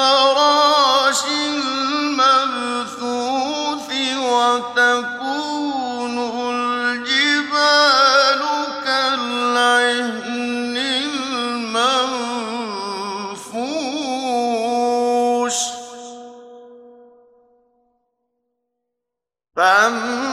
كالفراش المبثوث وتكون الجبال كالعهن المنفوش.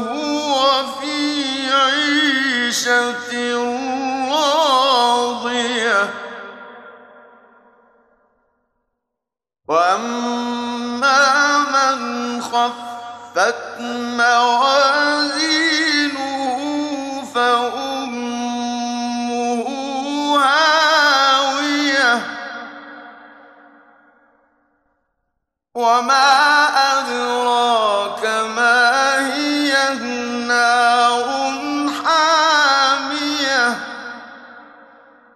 فهو عيشة راضية. وأما من خفت موازينه فأمه هاوية. وما